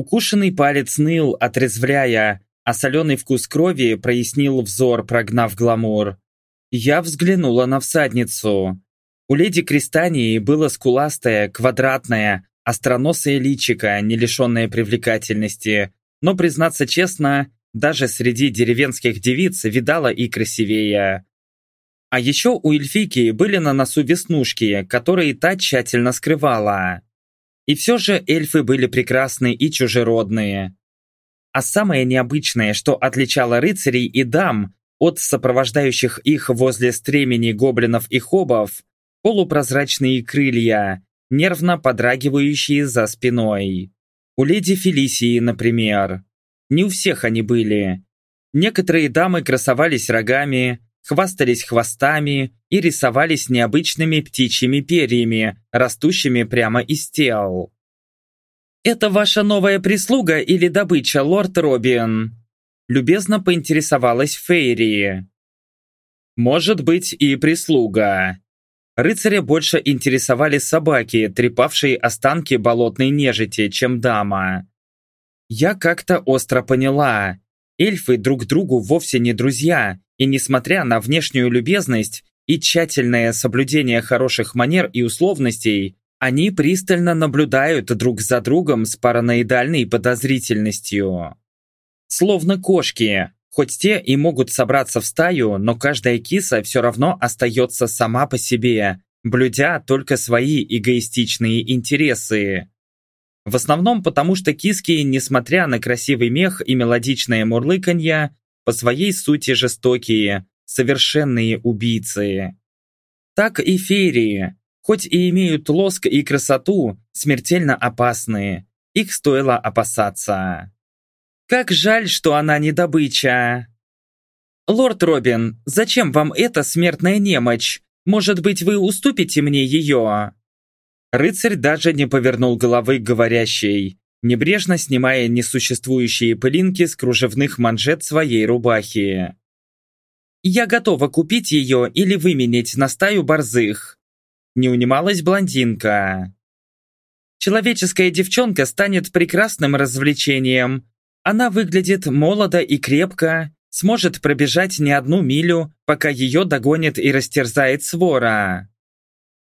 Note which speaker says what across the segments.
Speaker 1: Укушенный палец ныл, отрезвляя, а соленый вкус крови прояснил взор, прогнав гламур. Я взглянула на всадницу. У леди Кристании было скуластое, квадратное, остроносое личико, не лишенное привлекательности, но, признаться честно, даже среди деревенских девиц видала и красивее. А еще у эльфийки были на носу веснушки, которые та тщательно скрывала. И все же эльфы были прекрасны и чужеродные. А самое необычное, что отличало рыцарей и дам от сопровождающих их возле стремени гоблинов и хобов, полупрозрачные крылья, нервно подрагивающие за спиной. У леди Фелисии, например. Не у всех они были. Некоторые дамы красовались рогами, хвастались хвостами и рисовались необычными птичьими перьями, растущими прямо из тел. «Это ваша новая прислуга или добыча, лорд Робин?» Любезно поинтересовалась Фейри. «Может быть и прислуга». Рыцаря больше интересовали собаки, трепавшие останки болотной нежити, чем дама. Я как-то остро поняла. Эльфы друг другу вовсе не друзья, и несмотря на внешнюю любезность и тщательное соблюдение хороших манер и условностей, они пристально наблюдают друг за другом с параноидальной подозрительностью. Словно кошки, хоть те и могут собраться в стаю, но каждая киса все равно остается сама по себе, блюдя только свои эгоистичные интересы. В основном потому, что киски, несмотря на красивый мех и мелодичное мурлыканье, по своей сути жестокие, совершенные убийцы. Так и феерии, хоть и имеют лоск и красоту, смертельно опасные. Их стоило опасаться. Как жаль, что она не добыча. Лорд Робин, зачем вам эта смертная немочь? Может быть, вы уступите мне ее? Рыцарь даже не повернул головы говорящей, небрежно снимая несуществующие пылинки с кружевных манжет своей рубахи. «Я готова купить ее или выменить на стаю борзых», не унималась блондинка. «Человеческая девчонка станет прекрасным развлечением. Она выглядит молодо и крепко, сможет пробежать не одну милю, пока ее догонит и растерзает свора».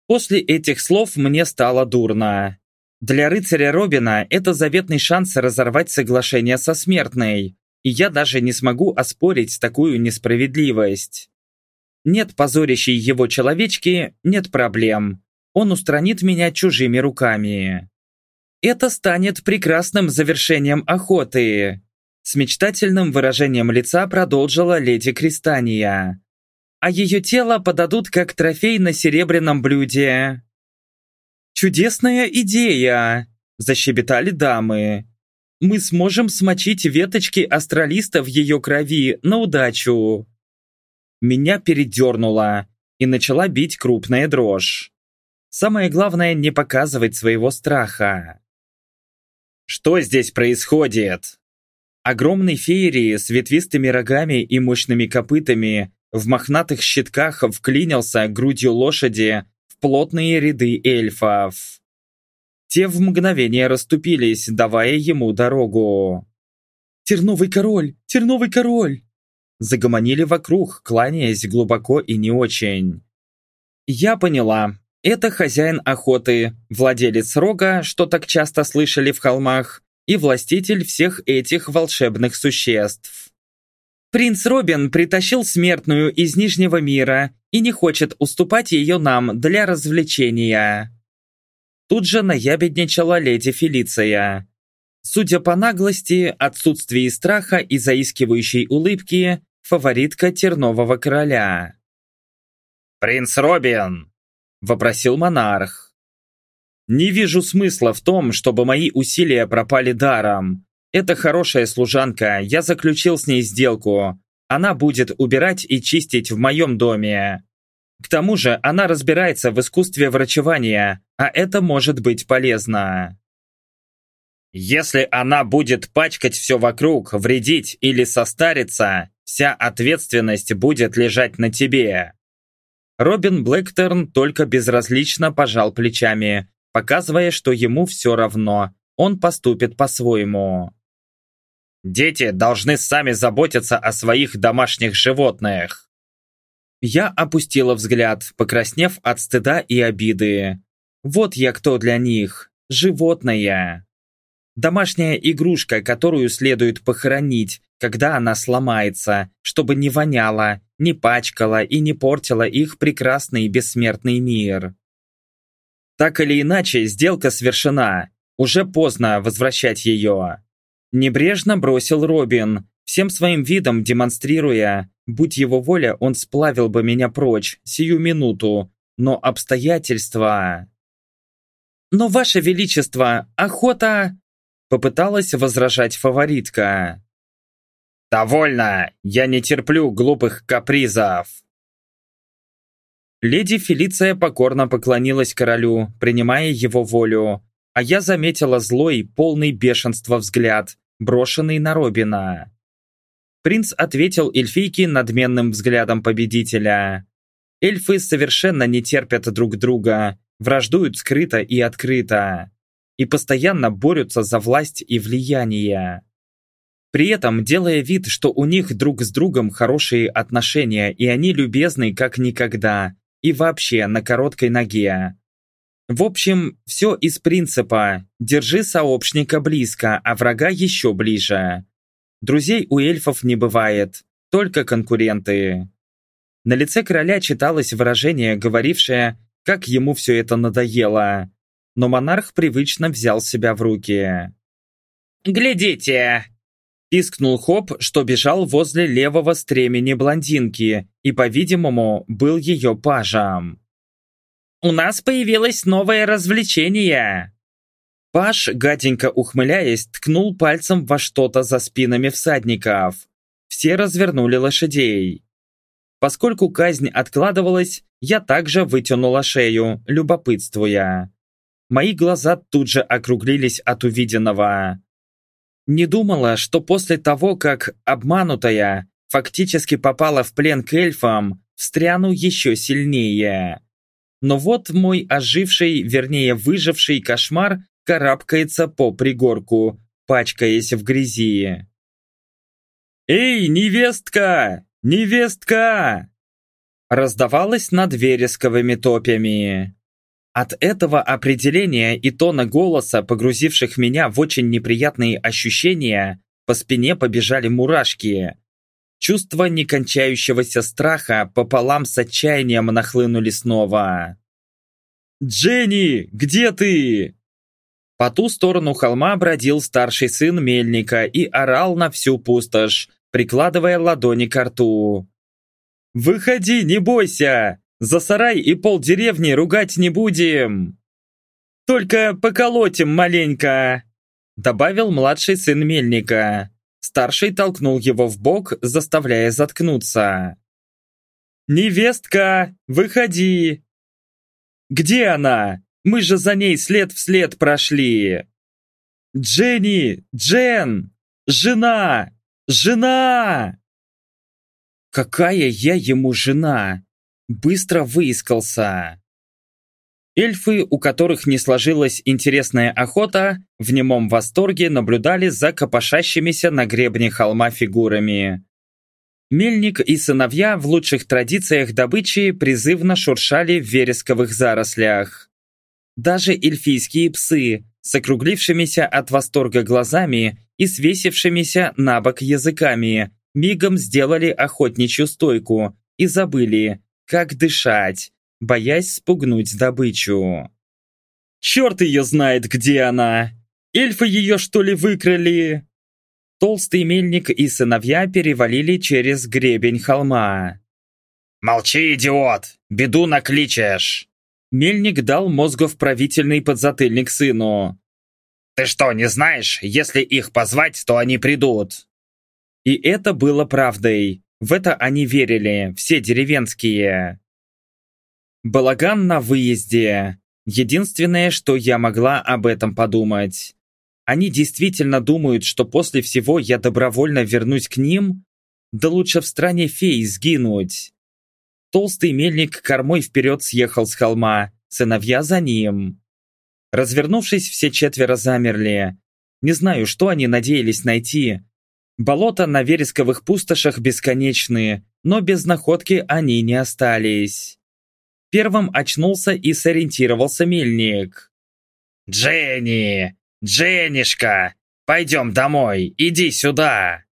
Speaker 1: После этих слов мне стало дурно. Для рыцаря Робина это заветный шанс разорвать соглашение со смертной, и я даже не смогу оспорить такую несправедливость. Нет позорящей его человечки, нет проблем. Он устранит меня чужими руками. Это станет прекрасным завершением охоты. С мечтательным выражением лица продолжила леди Кристания. А ее тело подадут как трофей на серебряном блюде. «Чудесная идея!» – защебетали дамы. «Мы сможем смочить веточки астралиста в ее крови на удачу!» Меня передернуло, и начала бить крупная дрожь. Самое главное – не показывать своего страха. «Что здесь происходит?» Огромный феерии с ветвистыми рогами и мощными копытами в мохнатых щитках вклинился грудью лошади плотные ряды эльфов. Те в мгновение расступились, давая ему дорогу. «Терновый король! Терновый король!» Загомонили вокруг, кланяясь глубоко и не очень. Я поняла. Это хозяин охоты, владелец рога, что так часто слышали в холмах, и властитель всех этих волшебных существ. Принц Робин притащил смертную из Нижнего мира и не хочет уступать ее нам для развлечения. Тут же наябедничала леди Фелиция. Судя по наглости, отсутствии страха и заискивающей улыбки, фаворитка Тернового короля. «Принц Робин!» – вопросил монарх. «Не вижу смысла в том, чтобы мои усилия пропали даром. Это хорошая служанка, я заключил с ней сделку. Она будет убирать и чистить в моем доме. К тому же она разбирается в искусстве врачевания, а это может быть полезно. Если она будет пачкать все вокруг, вредить или состариться, вся ответственность будет лежать на тебе. Робин Блэкторн только безразлично пожал плечами, показывая, что ему все равно, он поступит по-своему. Дети должны сами заботиться о своих домашних животных. Я опустила взгляд, покраснев от стыда и обиды. Вот я кто для них. Животное. Домашняя игрушка, которую следует похоронить, когда она сломается, чтобы не воняла, не пачкала и не портила их прекрасный бессмертный мир. Так или иначе, сделка свершена. Уже поздно возвращать ее. Небрежно бросил Робин, всем своим видом демонстрируя, будь его воля, он сплавил бы меня прочь, сию минуту, но обстоятельства... «Но, Ваше Величество, охота...» Попыталась возражать фаворитка. «Довольно! Я не терплю глупых капризов!» Леди Фелиция покорно поклонилась королю, принимая его волю, а я заметила злой, полный бешенства взгляд, брошенный на Робина. Принц ответил эльфийке надменным взглядом победителя. Эльфы совершенно не терпят друг друга, враждуют скрыто и открыто, и постоянно борются за власть и влияние. При этом делая вид, что у них друг с другом хорошие отношения, и они любезны как никогда, и вообще на короткой ноге. В общем, все из принципа «держи сообщника близко, а врага еще ближе». Друзей у эльфов не бывает, только конкуренты. На лице короля читалось выражение, говорившее, как ему все это надоело. Но монарх привычно взял себя в руки. «Глядите!» Пискнул Хоп, что бежал возле левого стремени блондинки и, по-видимому, был ее пажем. У нас появилось новое развлечение!» Паш, гаденько ухмыляясь, ткнул пальцем во что-то за спинами всадников. Все развернули лошадей. Поскольку казнь откладывалась, я также вытянула шею, любопытствуя. Мои глаза тут же округлились от увиденного. Не думала, что после того, как обманутая фактически попала в плен к эльфам, встряну еще сильнее. Но вот мой оживший, вернее выживший кошмар карабкается по пригорку, пачкаясь в грязи. «Эй, невестка! Невестка!» Раздавалось над вересковыми топями. От этого определения и тона голоса, погрузивших меня в очень неприятные ощущения, по спине побежали мурашки. Чувство некончающегося страха пополам с отчаянием нахлынули снова. «Дженни, где ты?» По ту сторону холма бродил старший сын Мельника и орал на всю пустошь, прикладывая ладони к рту. «Выходи, не бойся! За сарай и полдеревни ругать не будем! Только поколотим маленько!» Добавил младший сын Мельника. Старший толкнул его в бок, заставляя заткнуться. «Невестка, выходи!» «Где она? Мы же за ней след в след прошли!» «Дженни! Джен! Жена! Жена!» «Какая я ему жена?» Быстро выискался. Эльфы, у которых не сложилась интересная охота, в немом восторге наблюдали за копошащимися на гребне холма фигурами. Мельник и сыновья в лучших традициях добычи призывно шуршали в вересковых зарослях. Даже эльфийские псы, с округлившимися от восторга глазами и свесившимися на бок языками, мигом сделали охотничью стойку и забыли, как дышать, боясь спугнуть добычу. «Черт ее знает, где она! Эльфы ее, что ли, выкрали?» Толстый мельник и сыновья перевалили через гребень холма.
Speaker 2: «Молчи, идиот! Беду накличешь!»
Speaker 1: Мельник дал мозгов правительный подзатыльник сыну.
Speaker 2: «Ты что, не знаешь? Если их позвать, то они придут!»
Speaker 1: И это было правдой. В это они верили, все деревенские. Балаган на выезде. Единственное, что я могла об этом подумать. Они действительно думают, что после всего я добровольно вернусь к ним? Да лучше в стране фей сгинуть. Толстый мельник кормой вперед съехал с холма, сыновья за ним. Развернувшись, все четверо замерли. Не знаю, что они надеялись найти. Болота на вересковых пустошах бесконечные, но без находки они не остались. Первым очнулся и сориентировался мельник.
Speaker 2: «Дженни! Дженнишка! Пойдем домой! Иди сюда!»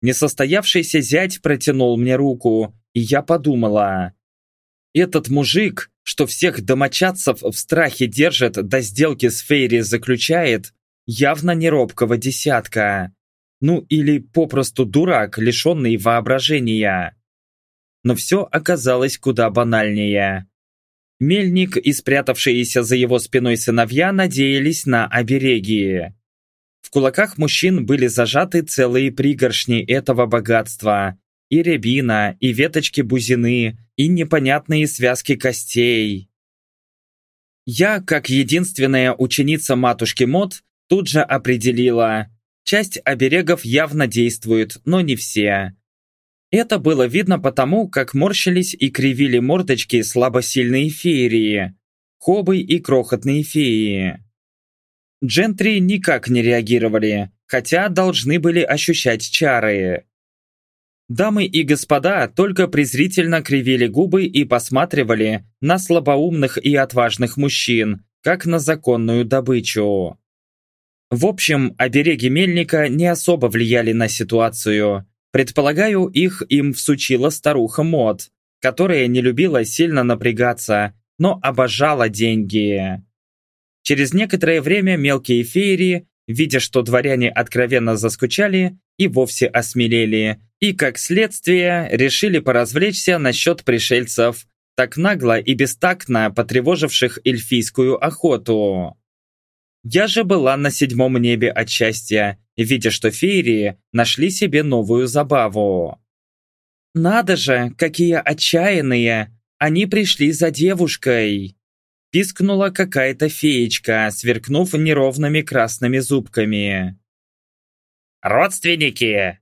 Speaker 1: Несостоявшийся зять протянул мне руку, и я подумала. Этот мужик, что всех домочадцев в страхе держит, до сделки с Фейри заключает, явно не робкого десятка. Ну или попросту дурак, лишенный воображения. Но все оказалось куда банальнее. Мельник и спрятавшиеся за его спиной сыновья надеялись на обереги. В кулаках мужчин были зажаты целые пригоршни этого богатства. И рябина, и веточки бузины, и непонятные связки костей. Я, как единственная ученица матушки Мод, тут же определила. Часть оберегов явно действует, но не все. Это было видно потому, как морщились и кривили мордочки слабосильные феерии, хобы и крохотные феи. Джентри никак не реагировали, хотя должны были ощущать чары. Дамы и господа только презрительно кривили губы и посматривали на слабоумных и отважных мужчин, как на законную добычу. В общем, обереги мельника не особо влияли на ситуацию. Предполагаю, их им всучила старуха Мод, которая не любила сильно напрягаться, но обожала деньги. Через некоторое время мелкие феери, видя, что дворяне откровенно заскучали, и вовсе осмелели, и, как следствие, решили поразвлечься насчет пришельцев, так нагло и бестактно потревоживших эльфийскую охоту. Я же была на седьмом небе от счастья, видя, что феерии нашли себе новую забаву. «Надо же, какие отчаянные! Они пришли за девушкой!» Пискнула какая-то феечка, сверкнув неровными красными зубками.
Speaker 2: «Родственники!»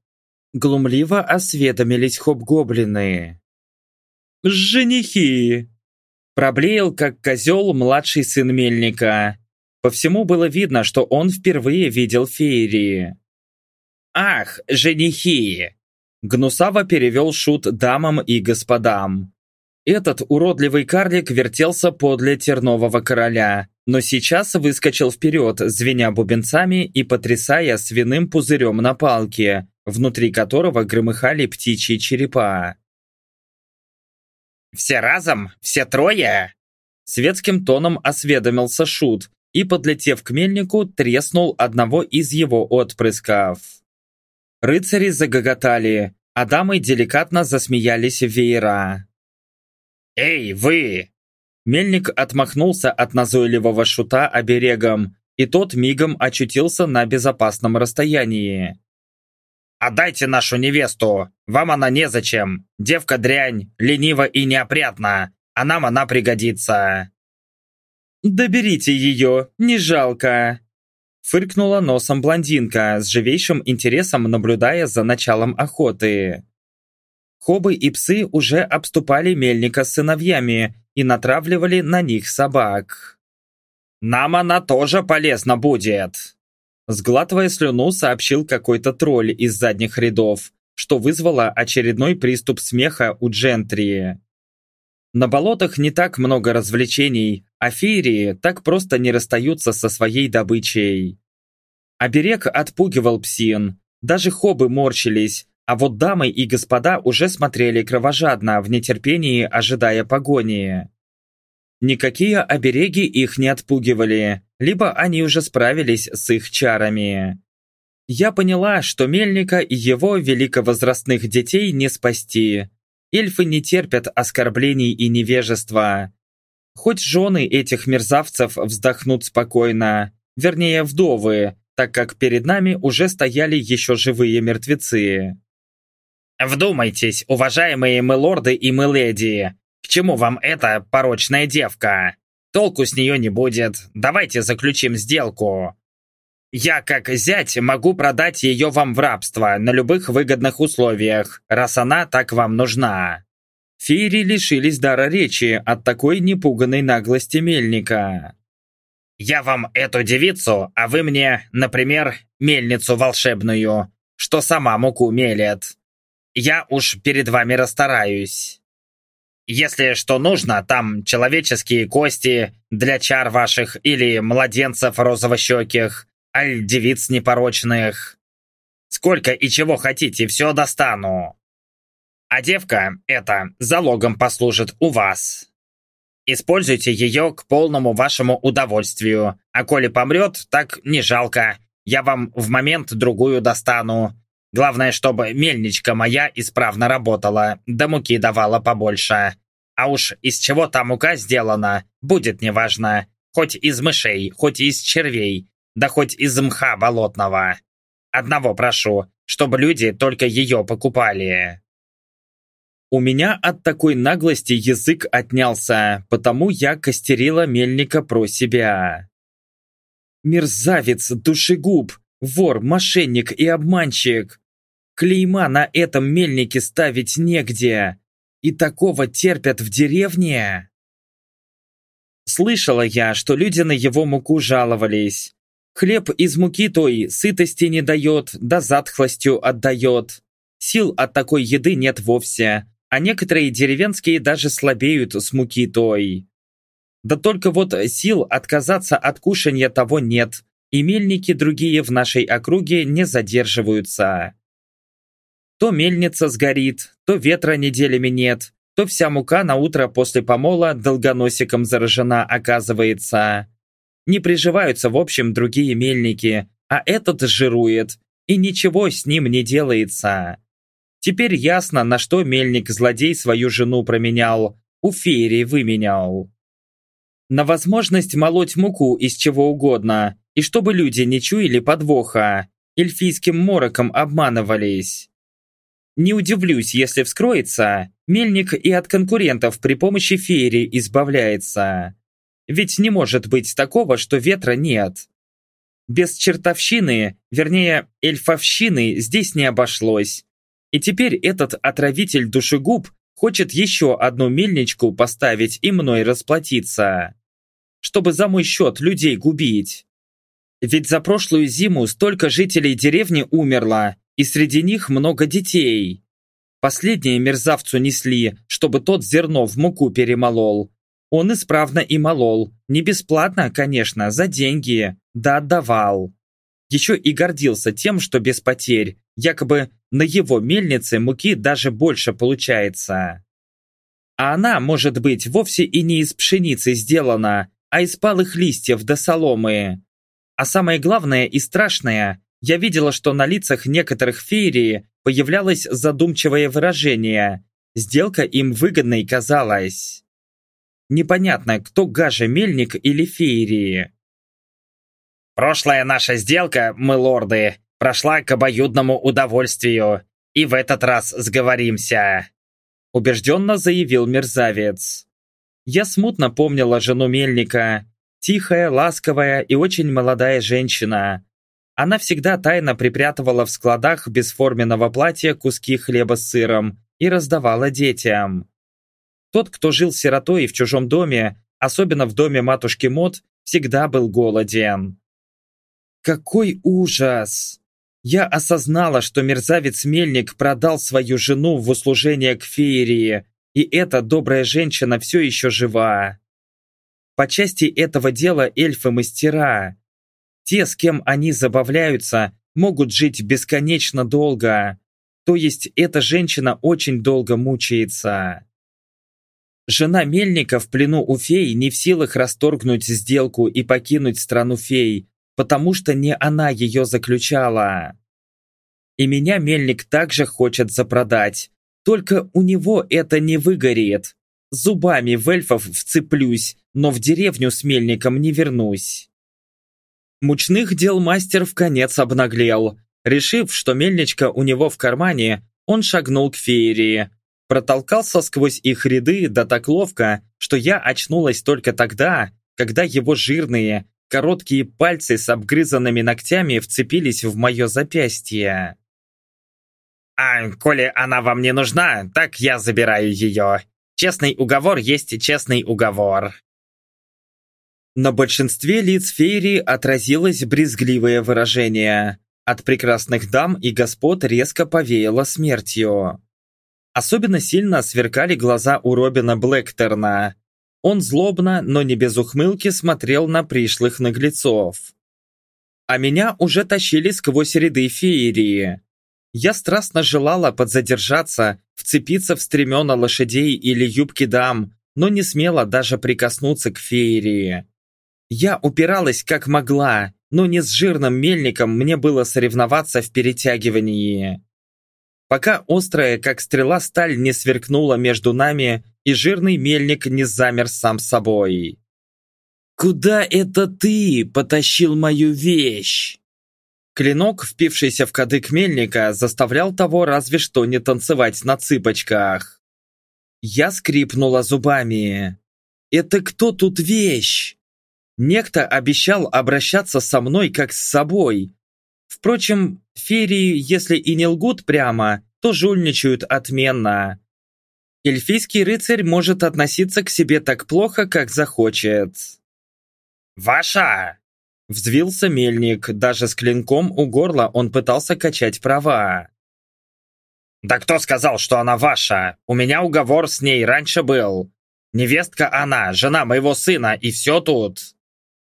Speaker 1: Глумливо осведомились хоб-гоблины. «Женихи!» Проблеял, как козел, младший сын мельника. По всему было видно, что он впервые видел феерии.
Speaker 2: «Ах, женихи!»
Speaker 1: Гнусаво перевел шут дамам и господам. Этот уродливый карлик вертелся подле тернового короля, но сейчас выскочил вперед, звеня бубенцами и потрясая свиным пузырем на палке, внутри которого громыхали птичьи черепа.
Speaker 2: «Все разом? Все трое?»
Speaker 1: Светским тоном осведомился Шут и, подлетев к мельнику, треснул одного из его отпрысков. Рыцари загоготали, а дамы деликатно засмеялись в веера.
Speaker 2: «Эй, вы!»
Speaker 1: Мельник отмахнулся от назойливого шута оберегом, и тот мигом очутился на безопасном расстоянии.
Speaker 2: «Отдайте нашу невесту! Вам она незачем! Девка дрянь, ленива и неопрятна, а нам она пригодится!»
Speaker 1: «Доберите ее, не жалко!» Фыркнула носом блондинка, с живейшим интересом наблюдая за началом охоты. Хобы и псы уже обступали мельника с сыновьями и натравливали на них собак.
Speaker 2: «Нам она тоже полезна будет!»
Speaker 1: Сглатывая слюну, сообщил какой-то тролль из задних рядов, что вызвало очередной приступ смеха у Джентрии. На болотах не так много развлечений, а феерии так просто не расстаются со своей добычей. Оберег отпугивал псин, даже хобы морщились, а вот дамы и господа уже смотрели кровожадно, в нетерпении ожидая погони. Никакие обереги их не отпугивали, либо они уже справились с их чарами. Я поняла, что Мельника и его великовозрастных детей не спасти. Эльфы не терпят оскорблений и невежества. Хоть жены этих мерзавцев вздохнут спокойно, вернее вдовы, так как перед нами уже стояли еще живые мертвецы.
Speaker 2: Вдумайтесь, уважаемые мы лорды и мы леди. К чему вам эта порочная девка? Толку с нее не будет. Давайте заключим сделку. Я, как зять, могу продать ее вам в рабство на любых выгодных условиях, раз она так вам нужна.
Speaker 1: Феери лишились дара речи от такой непуганной наглости мельника.
Speaker 2: Я вам эту девицу, а вы мне, например, мельницу волшебную, что сама муку мелет. Я уж перед вами расстараюсь. Если что нужно, там человеческие кости для чар ваших или младенцев розовощеких, аль девиц непорочных. Сколько и чего хотите, все достану. А девка эта залогом послужит у вас. Используйте ее к полному вашему удовольствию, а коли помрет, так не жалко. Я вам в момент другую достану. Главное, чтобы мельничка моя исправно работала, да муки давала побольше. А уж из чего та мука сделана, будет неважно. Хоть из мышей, хоть из червей, да хоть из мха болотного. Одного прошу, чтобы люди только ее покупали.
Speaker 1: У меня от такой наглости язык отнялся, потому я костерила мельника про себя. Мерзавец, душегуб, вор, мошенник и обманщик. Клейма на этом мельнике ставить негде. И такого терпят в деревне? Слышала я, что люди на его муку жаловались. Хлеб из муки той сытости не дает, да затхлостью отдает. Сил от такой еды нет вовсе, а некоторые деревенские даже слабеют с муки той. Да только вот сил отказаться от кушанья того нет, и мельники другие в нашей округе не задерживаются. То мельница сгорит, то ветра неделями нет, то вся мука на утро после помола долгоносиком заражена оказывается. Не приживаются в общем другие мельники, а этот жирует, и ничего с ним не делается. Теперь ясно, на что мельник-злодей свою жену променял, у феерии выменял. На возможность молоть муку из чего угодно, и чтобы люди не чуяли подвоха, эльфийским мороком обманывались. Не удивлюсь, если вскроется, мельник и от конкурентов при помощи феерии избавляется. Ведь не может быть такого, что ветра нет. Без чертовщины, вернее, эльфовщины здесь не обошлось. И теперь этот отравитель-душегуб хочет еще одну мельничку поставить и мной расплатиться. Чтобы за мой счет людей губить. Ведь за прошлую зиму столько жителей деревни умерло, и среди них много детей. Последние мерзавцу несли, чтобы тот зерно в муку перемолол. Он исправно и молол. Не бесплатно, конечно, за деньги. Да отдавал. Еще и гордился тем, что без потерь. Якобы на его мельнице муки даже больше получается. А она, может быть, вовсе и не из пшеницы сделана, а из палых листьев до соломы. А самое главное и страшное, я видела, что на лицах некоторых феерии появлялось задумчивое выражение. Сделка им выгодной казалась. Непонятно, кто гаже мельник или феерии.
Speaker 2: «Прошлая наша сделка, мы лорды, прошла к обоюдному удовольствию, и в этот раз сговоримся»,
Speaker 1: убежденно заявил мерзавец. Я смутно помнила жену мельника, тихая, ласковая и очень молодая женщина. Она всегда тайно припрятывала в складах бесформенного платья куски хлеба с сыром и раздавала детям. Тот, кто жил сиротой в чужом доме, особенно в доме матушки Мот, всегда был голоден. Какой ужас! Я осознала, что мерзавец-мельник продал свою жену в услужение к феерии, и эта добрая женщина все еще жива. По части этого дела эльфы-мастера. Те, с кем они забавляются, могут жить бесконечно долго. То есть эта женщина очень долго мучается. Жена Мельника в плену у фей не в силах расторгнуть сделку и покинуть страну фей, потому что не она ее заключала. И меня мельник также хочет запродать, только у него это не выгорит. Зубами в эльфов вцеплюсь, но в деревню с мельником не вернусь. Мучных дел мастер в конец обнаглел. Решив, что мельничка у него в кармане, он шагнул к феерии. Протолкался сквозь их ряды да так ловко, что я очнулась только тогда, когда его жирные, Короткие пальцы с обгрызанными ногтями вцепились в мое запястье.
Speaker 2: «А коли она вам не нужна, так я забираю ее. Честный уговор есть честный уговор».
Speaker 1: На большинстве лиц феерии отразилось брезгливое выражение. От прекрасных дам и господ резко повеяло смертью. Особенно сильно сверкали глаза у Робина Блэктерна. Он злобно, но не без ухмылки смотрел на пришлых наглецов. А меня уже тащили сквозь ряды феерии. Я страстно желала подзадержаться, вцепиться в стремена лошадей или юбки дам, но не смела даже прикоснуться к феерии. Я упиралась как могла, но не с жирным мельником мне было соревноваться в перетягивании. Пока острая, как стрела, сталь не сверкнула между нами, и жирный мельник не замер сам собой. «Куда это ты потащил мою вещь?» Клинок, впившийся в кадык мельника, заставлял того разве что не танцевать на цыпочках. Я скрипнула зубами. «Это кто тут вещь?» Некто обещал обращаться со мной как с собой. Впрочем, ферии, если и не лгут прямо, то жульничают отменно. Эльфийский рыцарь может относиться к себе так плохо, как захочет.
Speaker 2: «Ваша!»
Speaker 1: Взвился мельник, даже с клинком у горла он пытался качать права.
Speaker 2: «Да кто сказал, что она ваша? У меня уговор с ней раньше был. Невестка она, жена моего сына, и все тут».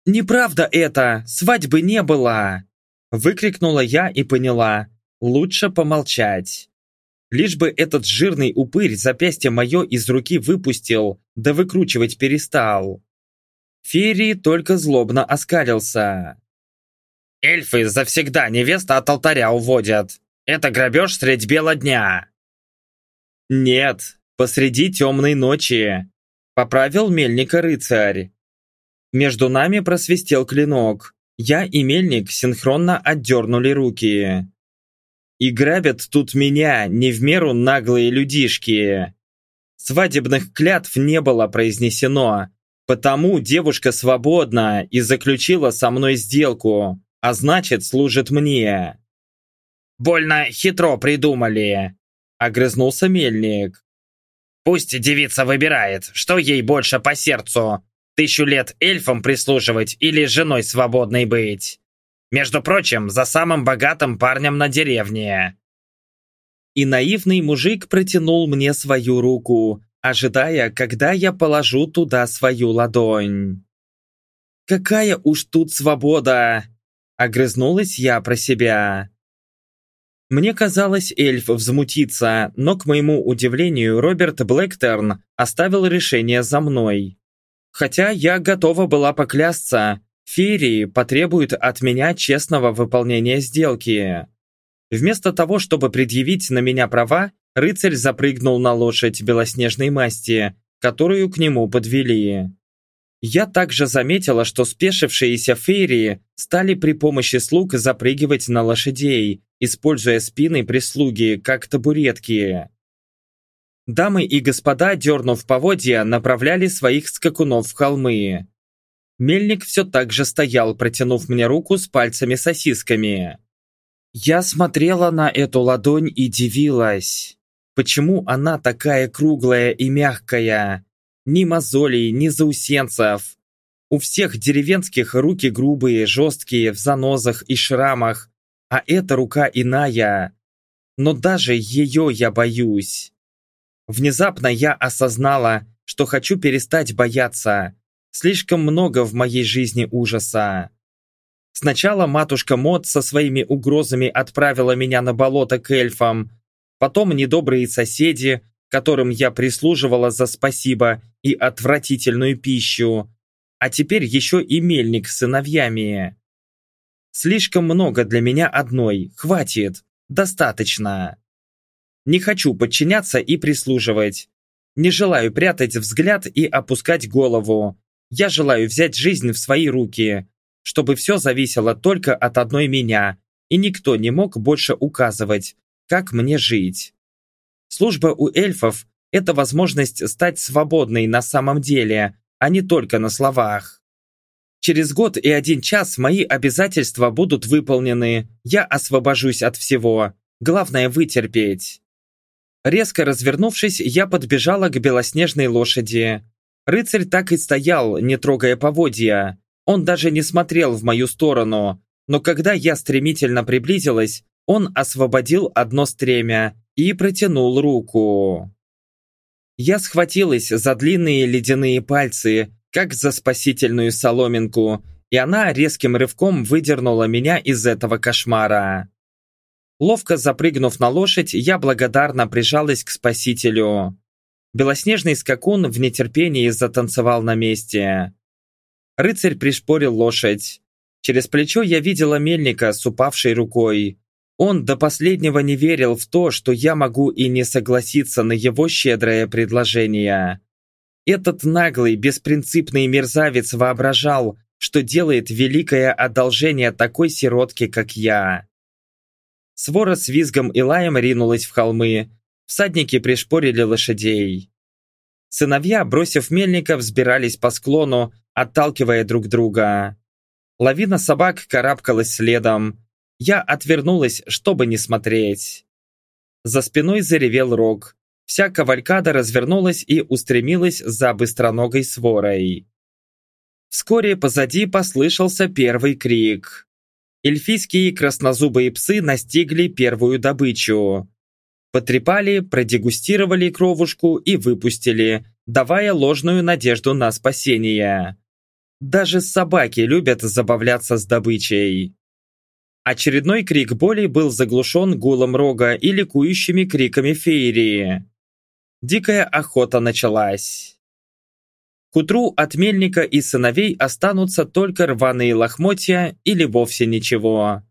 Speaker 1: «Неправда это! Свадьбы не было!» Выкрикнула я и поняла. Лучше помолчать. Лишь бы этот жирный упырь запястье мое из руки выпустил, да выкручивать перестал. Ферри только злобно оскалился.
Speaker 2: «Эльфы завсегда невеста от алтаря уводят. Это грабеж средь бела дня».
Speaker 1: «Нет, посреди темной ночи», — поправил мельника рыцарь. Между нами просвистел клинок. Я и мельник синхронно отдернули руки. И грабят тут меня, не в меру наглые людишки. Свадебных клятв не было произнесено, Потому девушка свободна и заключила со мной сделку, а значит, служит мне.
Speaker 2: Больно хитро придумали, огрызнулся мельник. Пусть девица выбирает, что ей больше по сердцу. Тысячу лет эльфам прислуживать или женой свободной быть. Между прочим, за самым богатым парнем на деревне.
Speaker 1: И наивный мужик протянул мне свою руку, ожидая, когда я положу туда свою ладонь. «Какая уж тут свобода!» Огрызнулась я про себя. Мне казалось, эльф взмутится, но, к моему удивлению, Роберт Блэктерн оставил решение за мной. Хотя я готова была поклясться, Ферии потребуют от меня честного выполнения сделки. Вместо того, чтобы предъявить на меня права, рыцарь запрыгнул на лошадь белоснежной масти, которую к нему подвели. Я также заметила, что спешившиеся фейри стали при помощи слуг запрыгивать на лошадей, используя спины прислуги, как табуретки. Дамы и господа, дернув поводья, направляли своих скакунов в холмы. Мельник все так же стоял, протянув мне руку с пальцами-сосисками. Я смотрела на эту ладонь и дивилась. Почему она такая круглая и мягкая? Ни мозолей, ни заусенцев. У всех деревенских руки грубые, жесткие, в занозах и шрамах, а эта рука иная. Но даже ее я боюсь. Внезапно я осознала, что хочу перестать бояться. Слишком много в моей жизни ужаса. Сначала матушка Мод со своими угрозами отправила меня на болото к эльфам, потом недобрые соседи, которым я прислуживала за спасибо и отвратительную пищу, а теперь еще и мельник с сыновьями. Слишком много для меня одной, хватит, достаточно. Не хочу подчиняться и прислуживать. Не желаю прятать взгляд и опускать голову. Я желаю взять жизнь в свои руки, чтобы все зависело только от одной меня, и никто не мог больше указывать, как мне жить. Служба у эльфов – это возможность стать свободной на самом деле, а не только на словах. Через год и один час мои обязательства будут выполнены, я освобожусь от всего, главное вытерпеть. Резко развернувшись, я подбежала к белоснежной лошади. Рыцарь так и стоял, не трогая поводья. Он даже не смотрел в мою сторону, но когда я стремительно приблизилась, он освободил одно стремя и протянул руку. Я схватилась за длинные ледяные пальцы, как за спасительную соломинку, и она резким рывком выдернула меня из этого кошмара. Ловко запрыгнув на лошадь, я благодарно прижалась к спасителю. Белоснежный скакун в нетерпении затанцевал на месте. Рыцарь пришпорил лошадь. Через плечо я видела мельника с упавшей рукой. Он до последнего не верил в то, что я могу и не согласиться на его щедрое предложение. Этот наглый, беспринципный мерзавец воображал, что делает великое одолжение такой сиротке, как я. Свора с визгом и лаем ринулась в холмы. Всадники пришпорили лошадей. Сыновья, бросив мельника, взбирались по склону, отталкивая друг друга. Лавина собак карабкалась следом. Я отвернулась, чтобы не смотреть. За спиной заревел рог. Вся кавалькада развернулась и устремилась за быстроногой сворой. Вскоре позади послышался первый крик. Эльфийские краснозубые псы настигли первую добычу. Потрепали, продегустировали кровушку и выпустили, давая ложную надежду на спасение. Даже собаки любят забавляться с добычей. Очередной крик боли был заглушен гулом рога и ликующими криками феерии. Дикая охота началась. К утру от мельника и сыновей останутся только рваные лохмотья или вовсе ничего.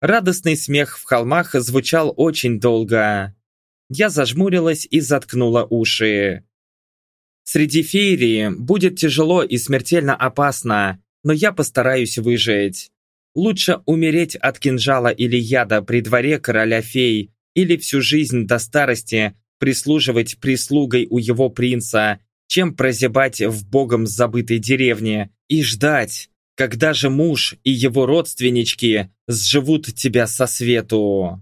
Speaker 1: Радостный смех в холмах звучал очень долго. Я зажмурилась и заткнула уши. Среди феерии будет тяжело и смертельно опасно, но я постараюсь выжить. Лучше умереть от кинжала или яда при дворе короля фей, или всю жизнь до старости прислуживать прислугой у его принца, чем прозябать в богом забытой деревне и ждать, когда же муж и его родственнички сживут тебя со свету.